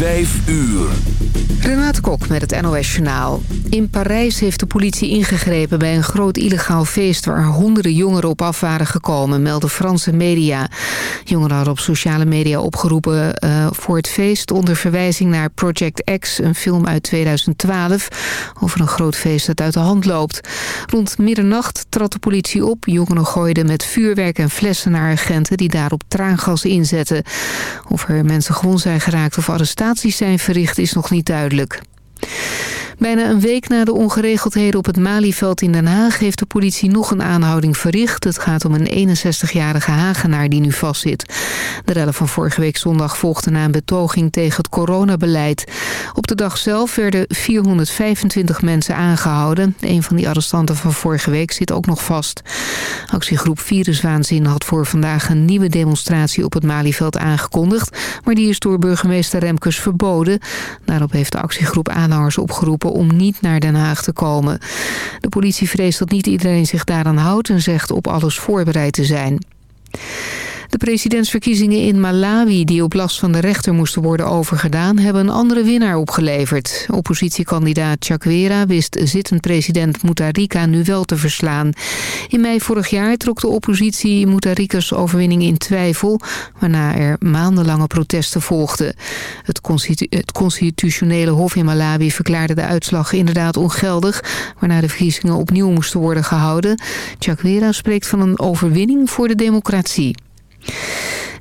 5 uur. Renate Kok met het NOS Journaal. In Parijs heeft de politie ingegrepen bij een groot illegaal feest... waar honderden jongeren op af waren gekomen, melden Franse media. Jongeren hadden op sociale media opgeroepen uh, voor het feest... onder verwijzing naar Project X, een film uit 2012... over een groot feest dat uit de hand loopt. Rond middernacht trad de politie op. Jongeren gooiden met vuurwerk en flessen naar agenten... die daarop traangas inzetten. Of er mensen gewond zijn geraakt of arrestaties zijn verricht is nog niet duidelijk. Bijna een week na de ongeregeldheden op het Malieveld in Den Haag... heeft de politie nog een aanhouding verricht. Het gaat om een 61-jarige Hagenaar die nu vastzit. De rellen van vorige week zondag volgden na een betoging tegen het coronabeleid. Op de dag zelf werden 425 mensen aangehouden. Een van die arrestanten van vorige week zit ook nog vast. Actiegroep Viruswaanzin had voor vandaag een nieuwe demonstratie op het Malieveld aangekondigd... maar die is door burgemeester Remkes verboden. Daarop heeft de actiegroep aanhangers opgeroepen om niet naar Den Haag te komen. De politie vreest dat niet iedereen zich daaraan houdt en zegt op alles voorbereid te zijn. De presidentsverkiezingen in Malawi, die op last van de rechter moesten worden overgedaan, hebben een andere winnaar opgeleverd. Oppositiekandidaat Chakwera wist zittend president Mutharika nu wel te verslaan. In mei vorig jaar trok de oppositie Mutharika's overwinning in twijfel, waarna er maandenlange protesten volgden. Het constitutionele hof in Malawi verklaarde de uitslag inderdaad ongeldig, waarna de verkiezingen opnieuw moesten worden gehouden. Chakwera spreekt van een overwinning voor de democratie.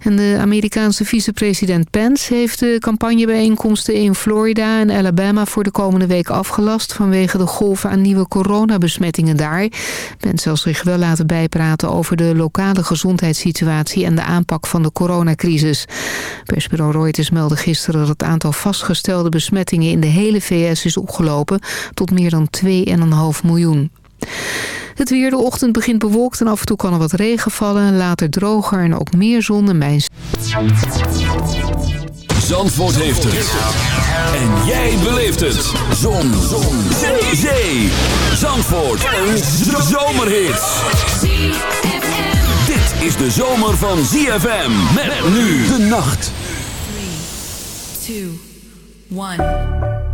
En de Amerikaanse vicepresident Pence heeft de campagnebijeenkomsten in Florida en Alabama voor de komende week afgelast vanwege de golven aan nieuwe coronabesmettingen daar. Pence zal zich wel laten bijpraten over de lokale gezondheidssituatie en de aanpak van de coronacrisis. Persbureau Reuters meldde gisteren dat het aantal vastgestelde besmettingen in de hele VS is opgelopen tot meer dan 2,5 miljoen. Het weer de ochtend begint bewolkt en af en toe kan er wat regen vallen. Later droger en ook meer zon en mijn... Zandvoort heeft het. En jij beleeft het. Zon. zon. Zee. Zee. Zandvoort. Een zomerhit. Dit is de zomer van ZFM. Met nu de nacht. 3, 2, 1.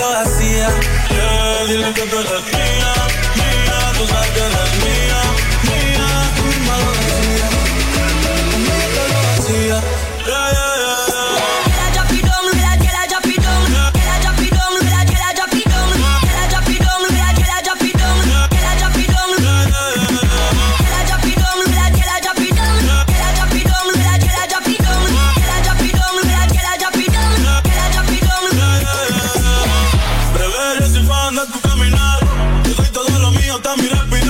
Lo hacía. Yeah, dile que tú eres mía, mía, tú sabes que mira, mira.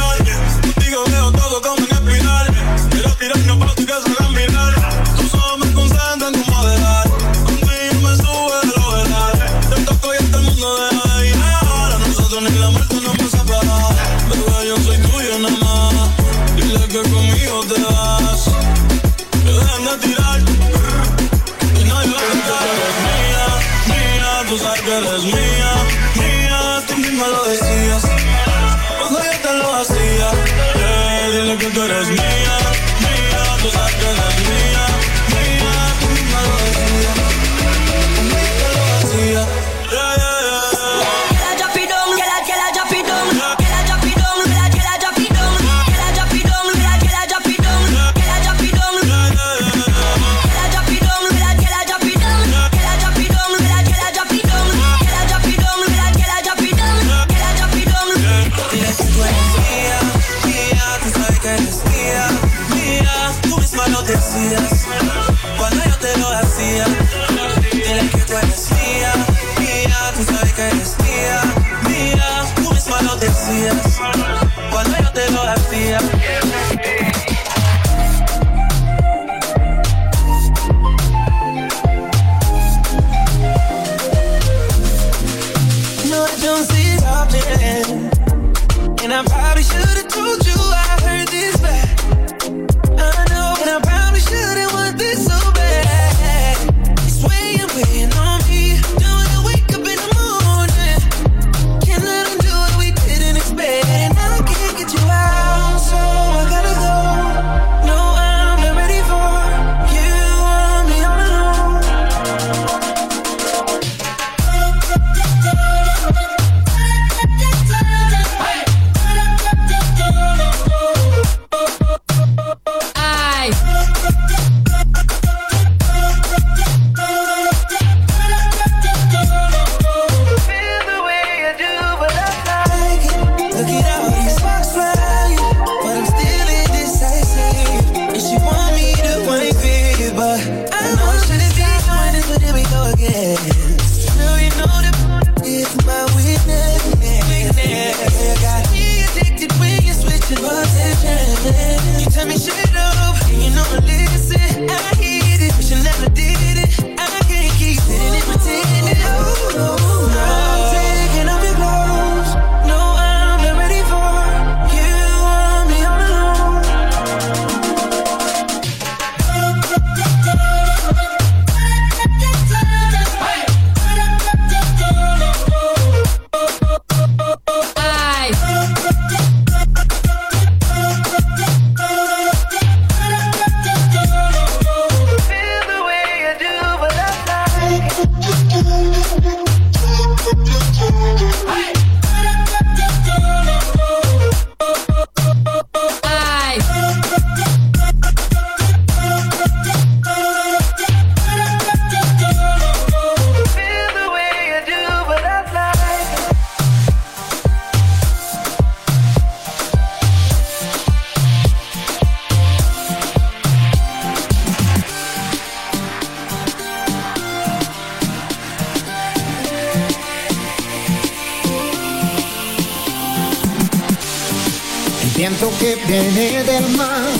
Viento que viene del mar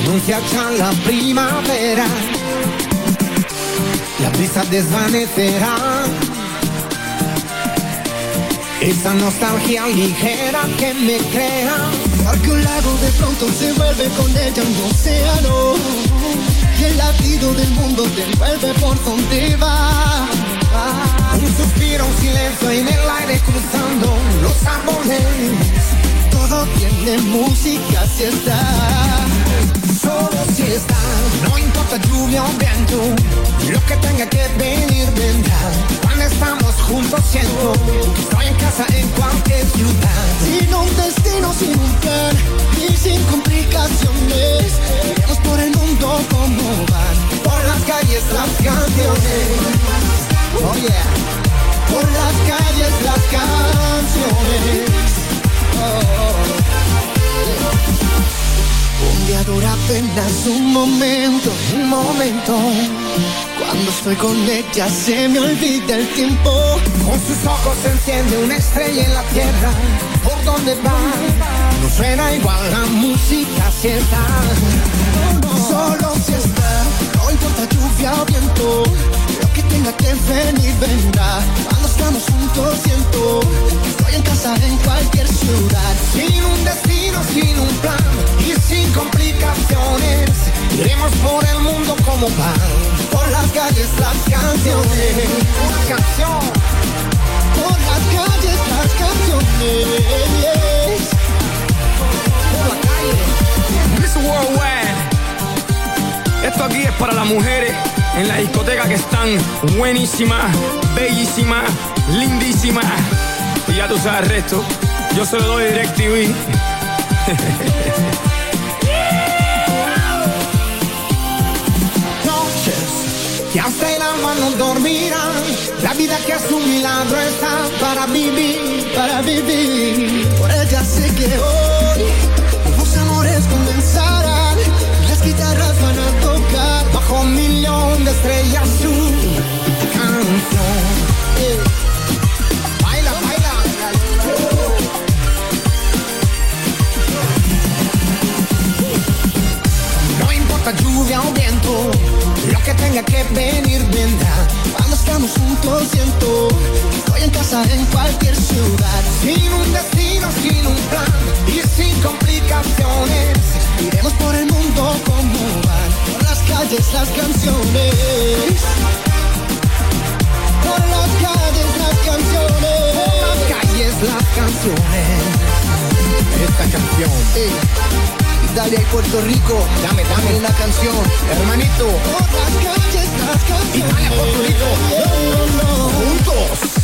anuncia ya la primavera. La brisa desvanecerá esa nostalgia ligera que me crea. Porque un lago de pronto se vuelve con ella un océano Y el latido del mundo te envuelve por donde va Un suspiro, un silencio en el aire cruzando los árboles. Todo tiene música si está Solo si está, no importa lluvia o viento, lo que tenga que venir vendrá. Cuando estamos juntos siento que estoy en casa en cualquier ciudad. Sin un destino, sin un plan Y sin complicaciones Iremos por el mundo como van Por las calles las canciones, oh yeah. Por las calles las canciones. Un día dura apenas un momento Un momento, Cuando estoy con ella se me olvida el tiempo con sus ojos se enciende una estrella en la tierra. ¿Por donde va? No suena igual la música si está. Solo si está, no importa lluvia o viento tenga que venir vendrá Cuando estamos juntos siento que Estoy en casa en cualquier ciudad Sin un destino, sin un plan y sin complicaciones, iremos por el mundo como van. Por las calles las canciones Una canción, Por las calles las canciones por la calle. Miss Worldwide. Esto aquí es para las mujeres en la discoteca que están buenísimas, bellísimas, lindísimas. Y ya tú sabes el resto. Yo se lo doy DirecTV. Noches que hasta el alma no dormirá. La vida que a su milagro está para vivir. para vivir. Por ella sé que hoy donde estrella. Baila, baila. No importa lluvia o viento, lo que tenga que venir vendrá. Cuando estamos juntos siento que estoy en casa en cualquier ciudad. Sin un destino, sin un plan y sin complicaciones, iremos por el mundo como van calles las canciones. Por las calles las canciones. Por las calles las canciones. Esta canción. Italia y Puerto Rico, dame, dame una canción, hermanito. Por las calles las canciones. Italia, Puerto Rico, juntos.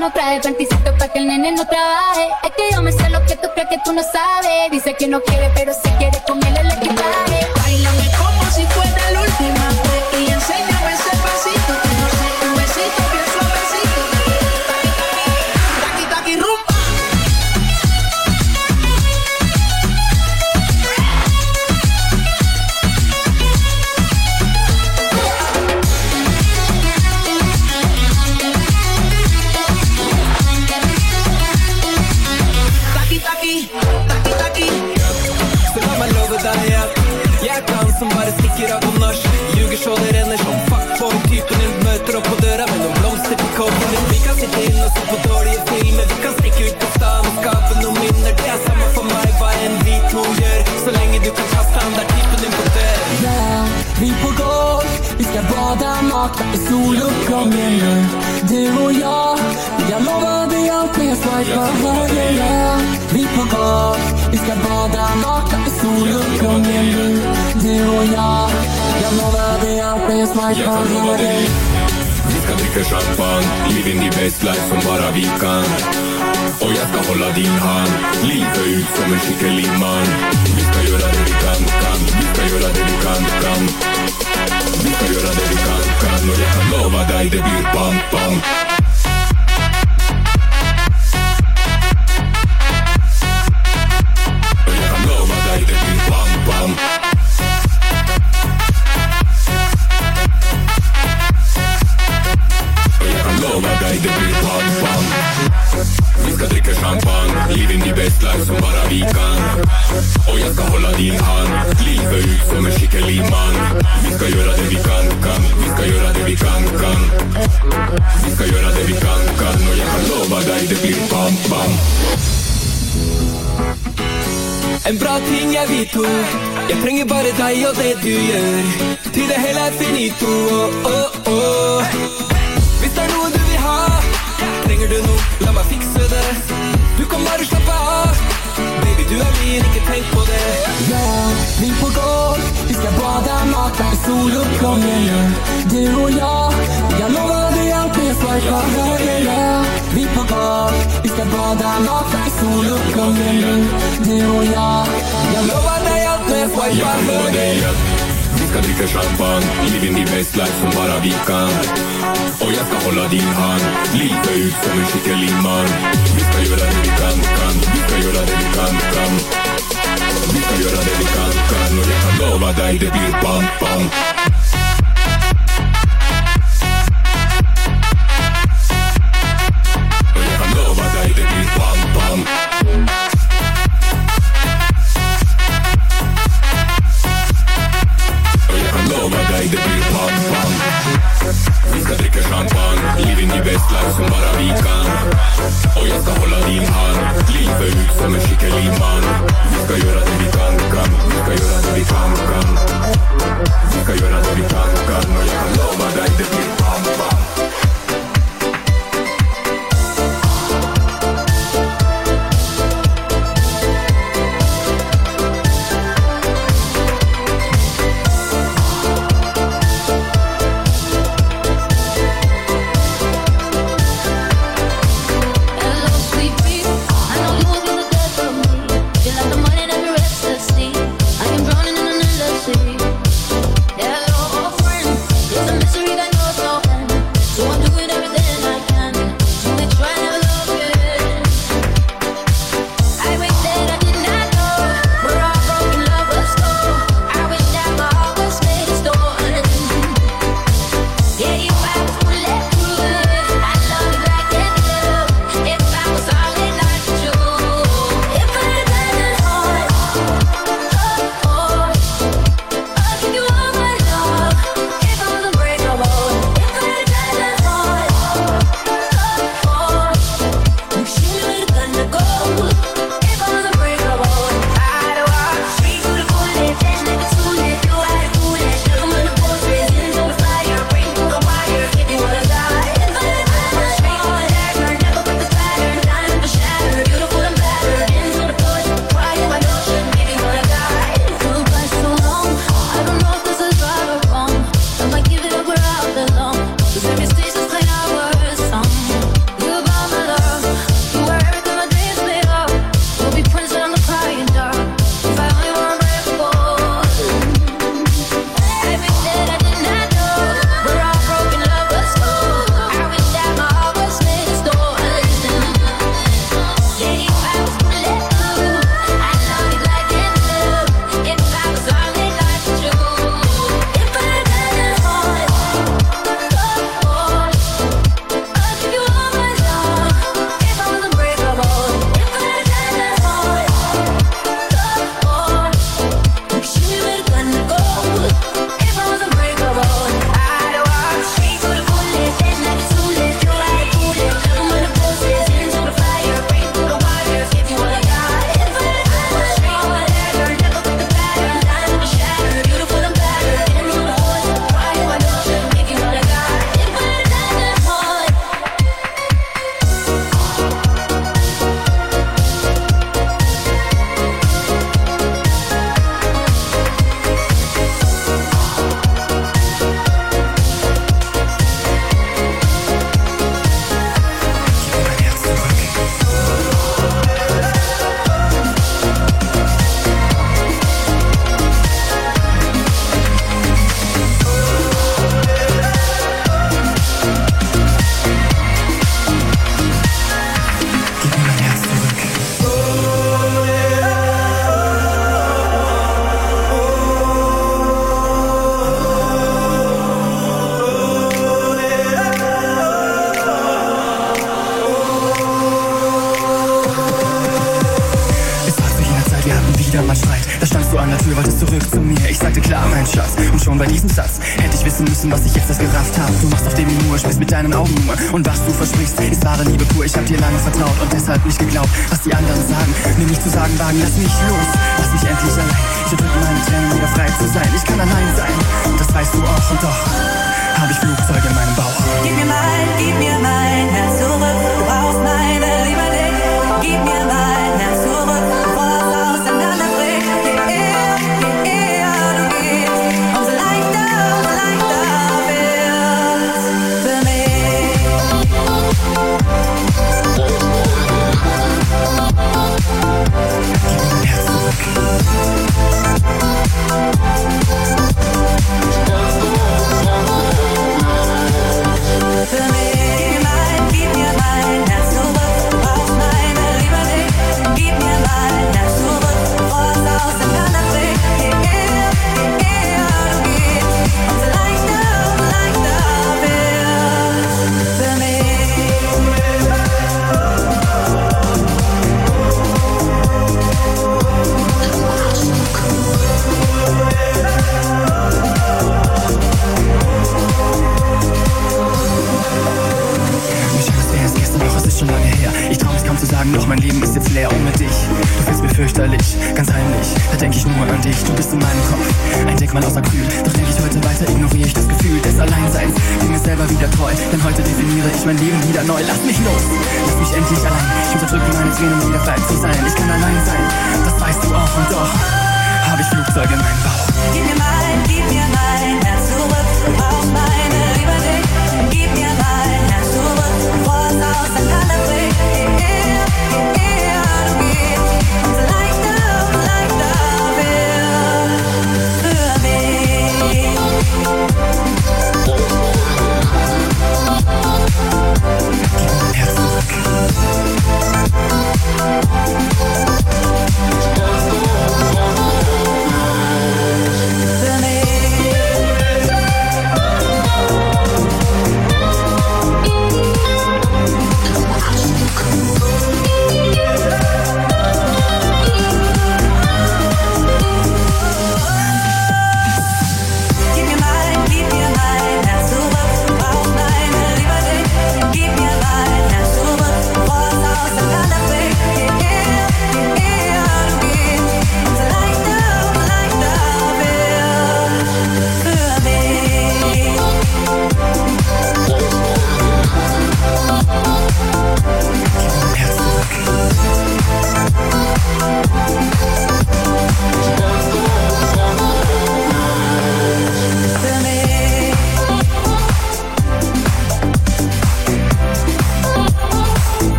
no trae panticito para que el nene no trabaje. Es que yo me sé lo que tú crees que tú no sabes. Dice que no quiere, pero si quiere ingen du, Du och jag, jag lovar dig allt när jag kan lova dig. Vi ska dricka champagne, living the best life som bara vi kan. Och jag ska hålla din hand, livet ut som en skicklig man Vi ska göra det vi kan, kan, vi ska göra det vi kan, kan. Vi ska göra det vi kan, kan. Och jag kan lova dig det blir bam, bam Je Jeg je bare deg og det du gjør Til det hele finito oh, oh, oh. Hvis det nu noe du vil ha. Trenger du noe, la me fikse det Du kan bare slappe av Baby, du er min, ikke tenk på det Ja, vi får gå Vi skal bade, mat, sol og kom igjen Du og jeg, jeg deg alt når jeg Jag swipar kan lova høyre dig att vi ska dricka champagne, living the best life som bara vi kan Och jag ska hålla din hand, ut som en skicklig man Vi ska göra det vi kan, kan, vi ska göra det vi kan, kan Vi ska göra det vi kan, kan och jag kan lova dig det blir bam, bam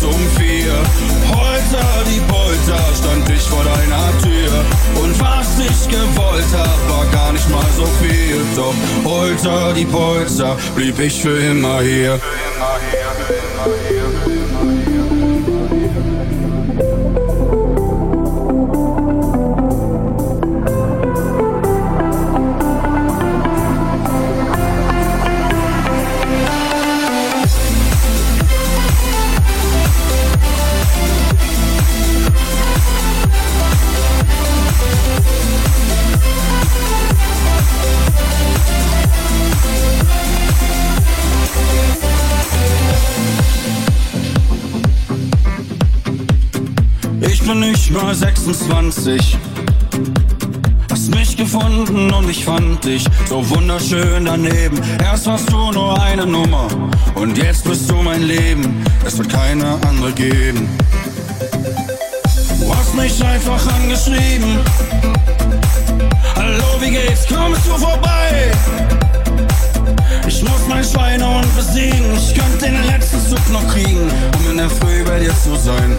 nachts um vier. Holter die Polter, stand ich vor deiner Tür. Und was ich gewollt hab, war gar nicht mal so viel. Doch heute die Polter, blieb ich für immer hier. Für immer hier, für immer hier. 26. Hast mich gefunden und ich fand dich so wunderschön daneben. Erst warst du nur eine Nummer und jetzt bist du mein Leben. Es wird keine andere geben. Du hast mich einfach angeschrieben. Hallo, wie geht's? Kommst du vorbei? Ich muss mein Schweinehund besiegen. Ich könnte den letzten Zug noch kriegen, um in der Früh bei dir zu sein.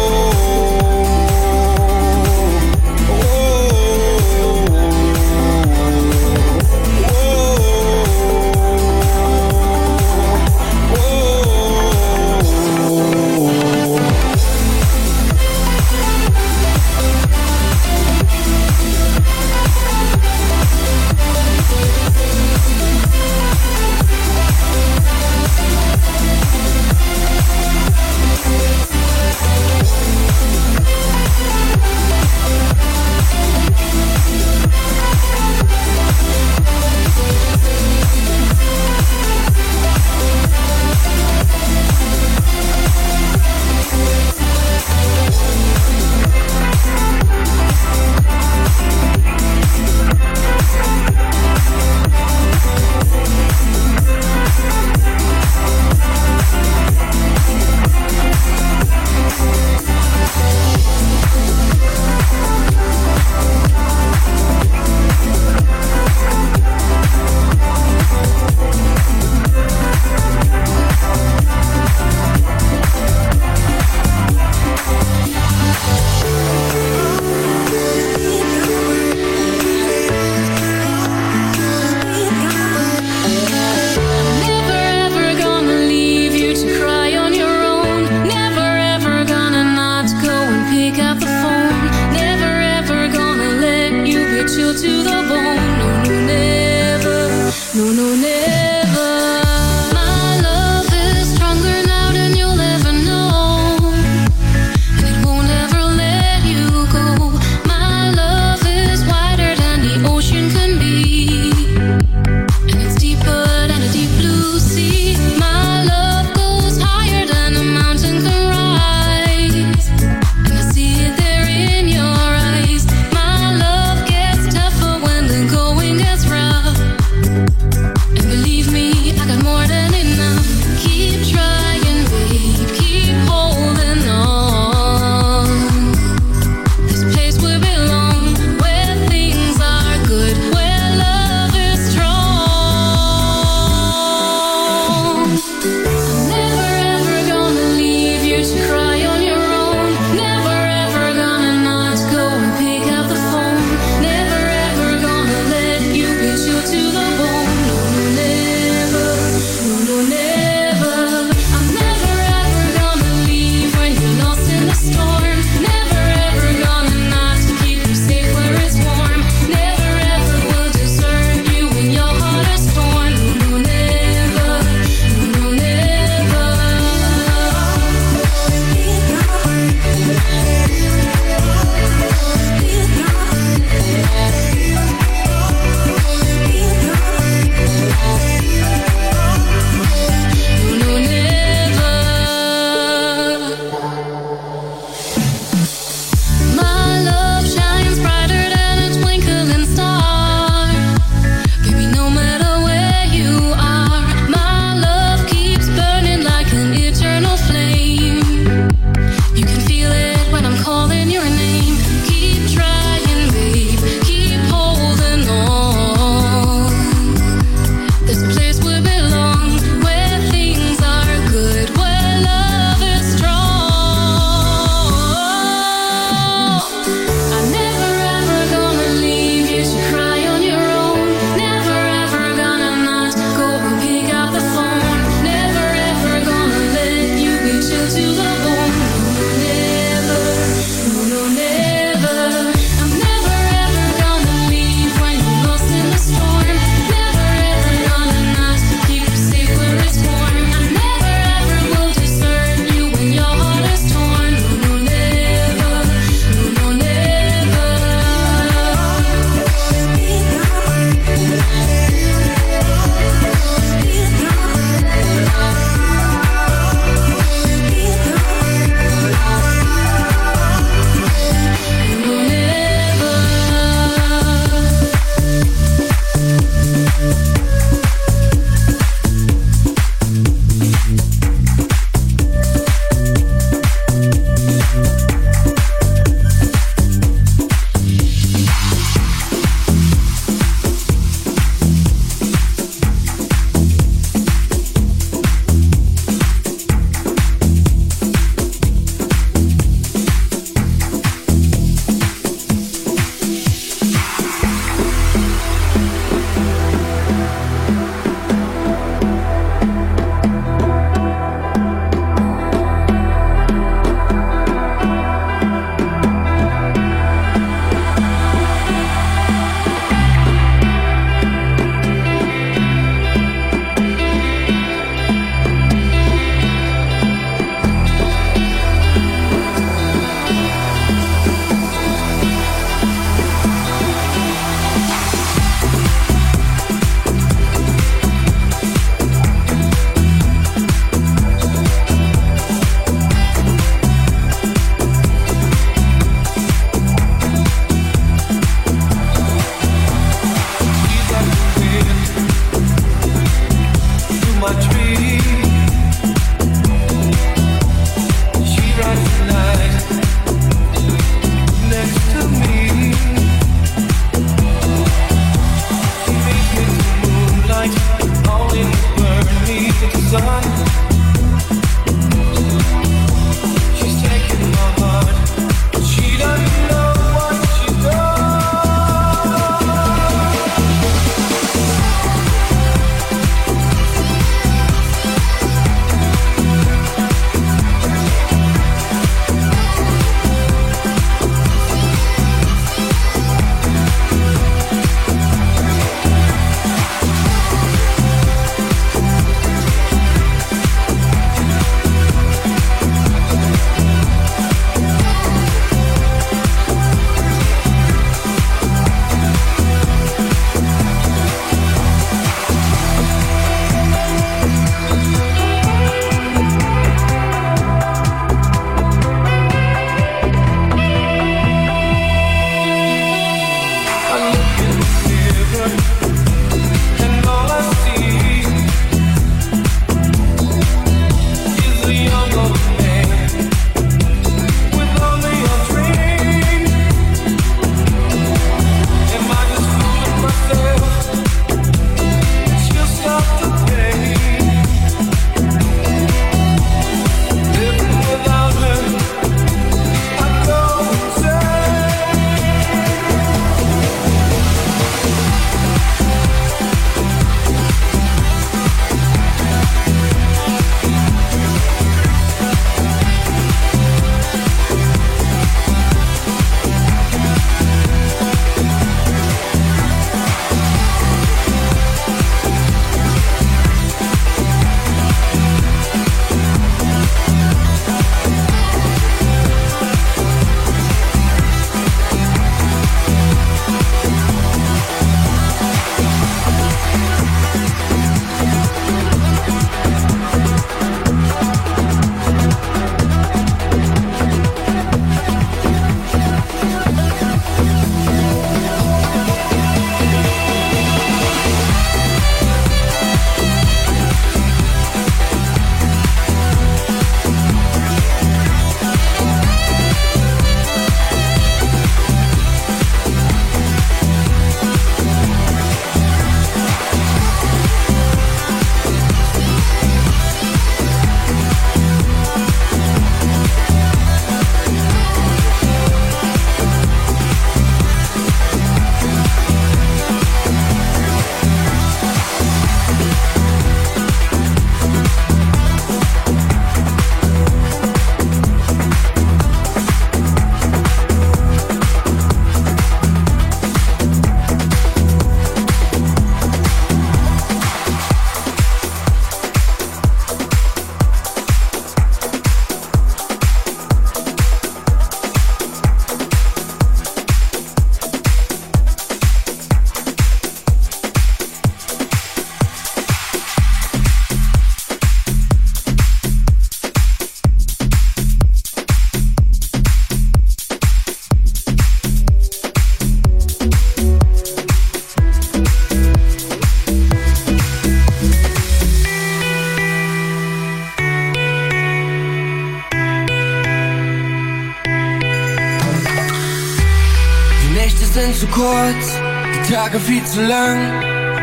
zu lang.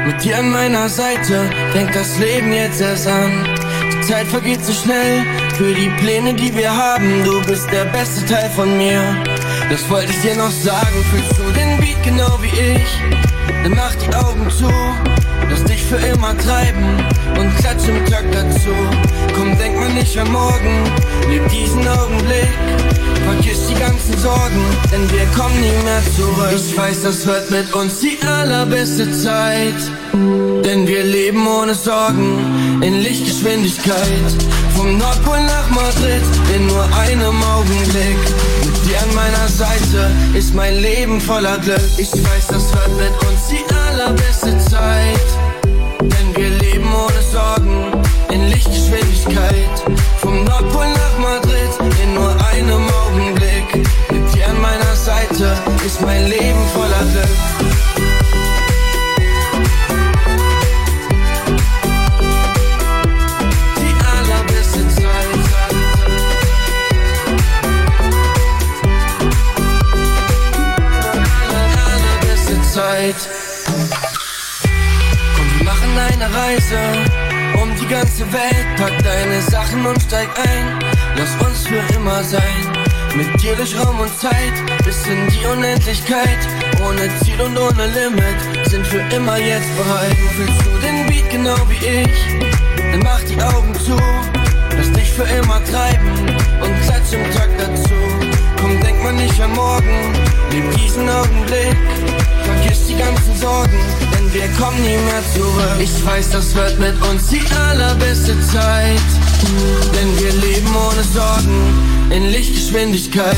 Mit dir an meiner Seite fängt das Leben jetzt erst an. Die Zeit vergeht so schnell für die Pläne, die wir haben. Du bist der beste Teil von mir. Das wollte ich dir noch sagen. Fühlst du den Beat genau wie ich? Dann mach die Augen zu. Lass dich für immer treiben und klatsch im Takt dazu. Komm, denk mal nicht an morgen, leb diesen Augenblick. Vergiss die ganzen Sorgen, denn wir kommen nie mehr zurück. Ich weiß, das wird mit uns die allerbeste Zeit. Denn wir leben ohne Sorgen in Lichtgeschwindigkeit. Vom Nordpol nach Madrid in nur einem Augenblick. Mit dir an meiner Seite ist mein Leben voller Glück. Ich weiß, das wird mit uns Durch Raum und Zeit bis in die Unendlichkeit. Ohne Ziel und ohne Limit sind für immer jetzt bereit. Fühlst du den Beat genau wie ich? Dann mach die Augen zu. Lass dich für immer treiben und klatsch im Takt dazu. Komm, denk mal nicht an morgen, leb diesen Augenblick. Vergiss die ganzen Sorgen, denn wir kommen nie mehr zurück. Ich weiß, das wird mit uns die allerbeste Zeit. Denn wir leben ohne Sorgen in Lichtgeschwindigkeit.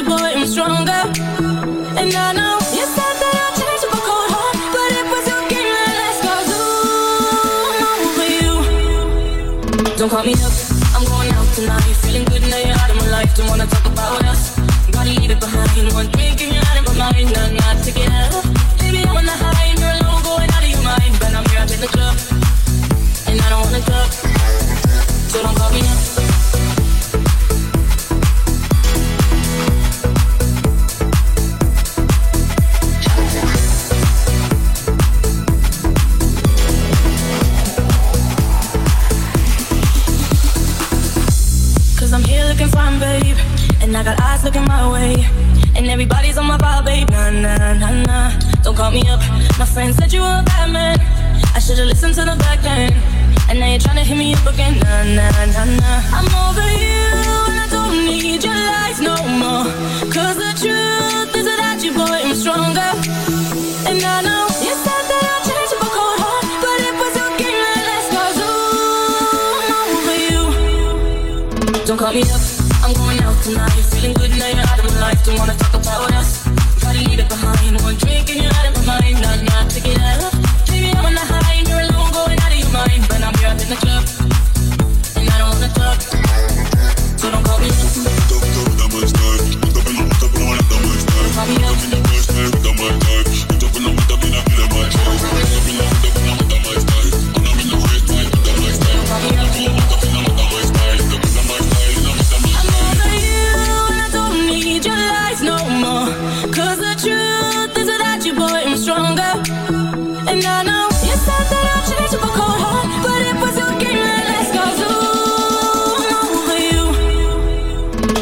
you, boy, I'm stronger. And I know you said that I'll change up a cold heart, but it was your game that go caused all over you. Don't call me up, I'm going out tonight. Feeling good now you're out of my life. Don't wanna talk about us. Gotta leave it behind. One drink and you're out of my mind. I'm not together.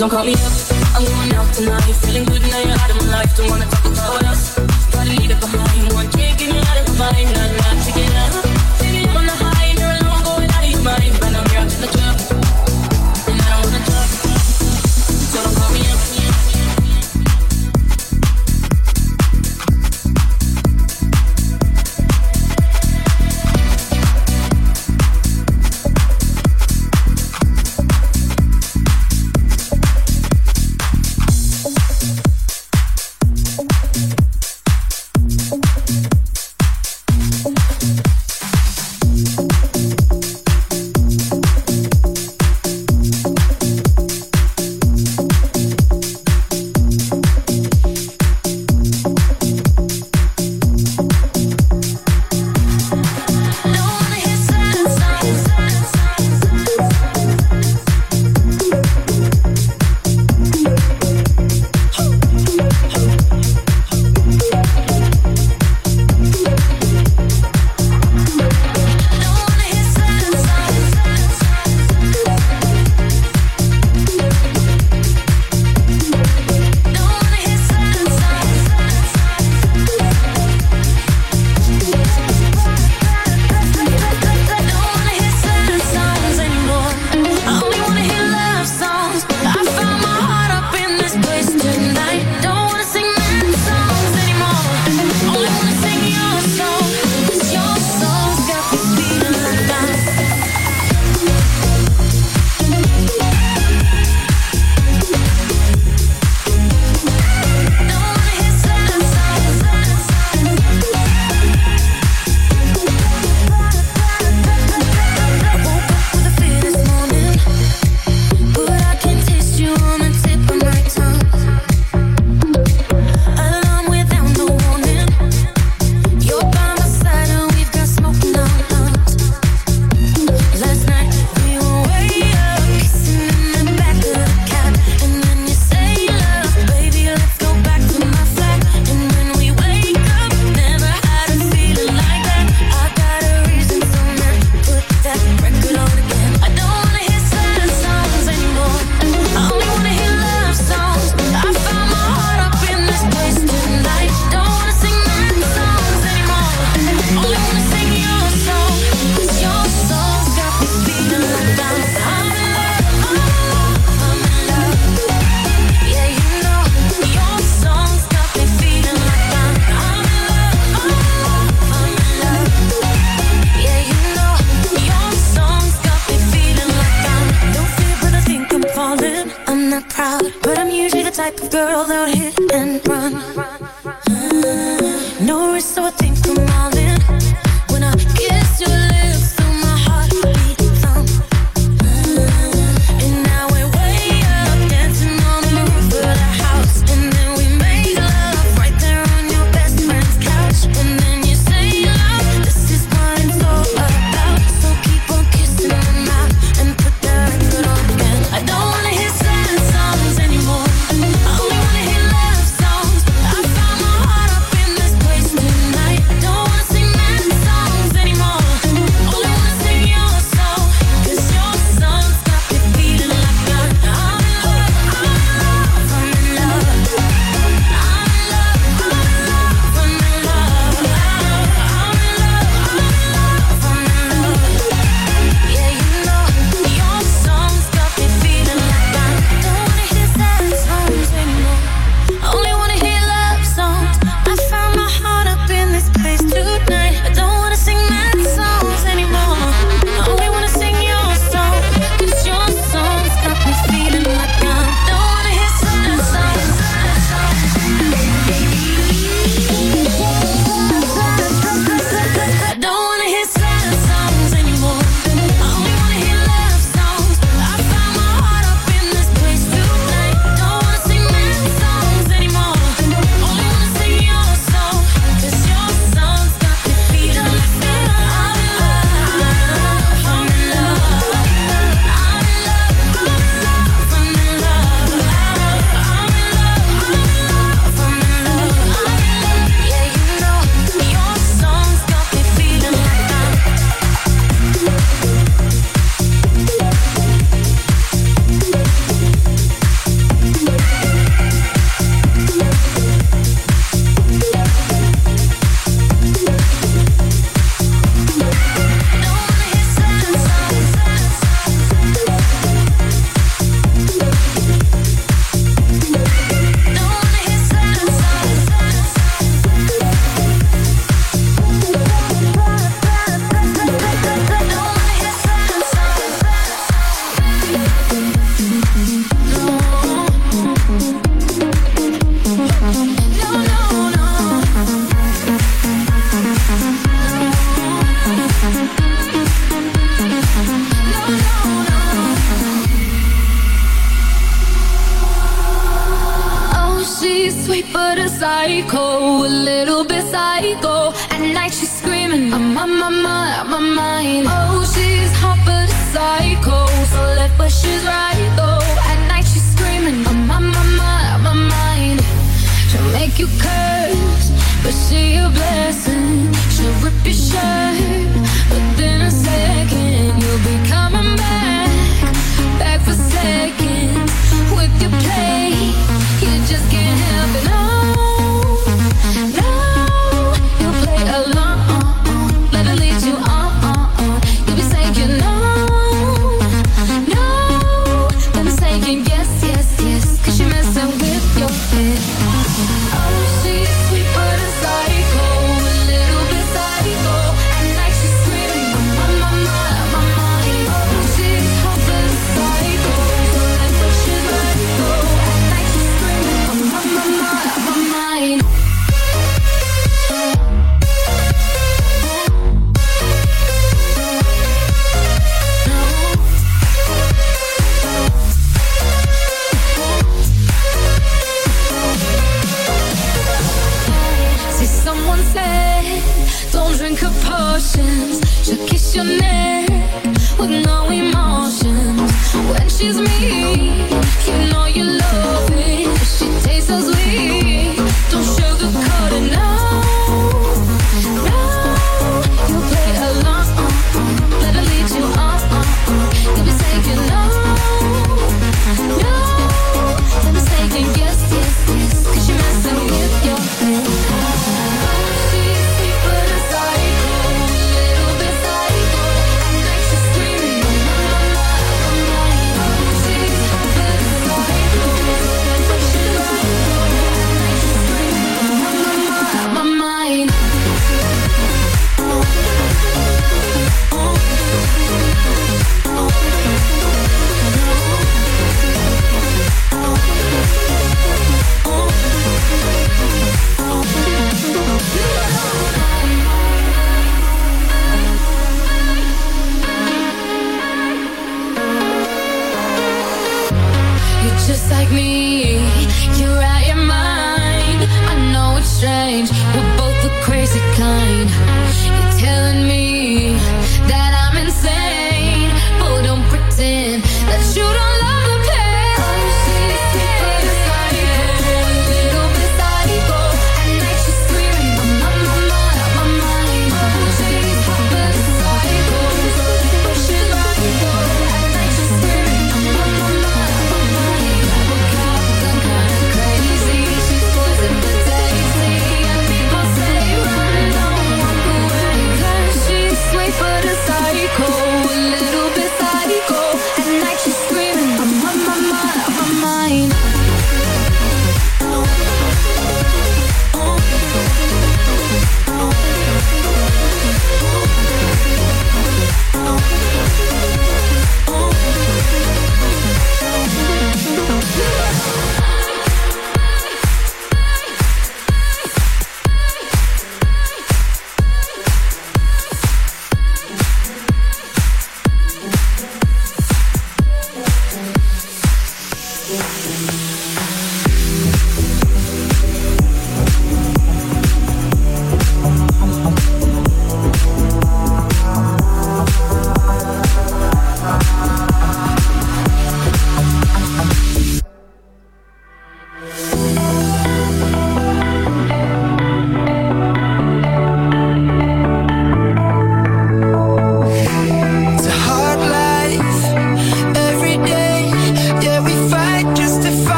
Don't call me up, I'm going out tonight. Feeling good now you're out of my life. Don't wanna talk about us. Gotta leave it behind. One drink and you're out of my mind. Not, not to get out.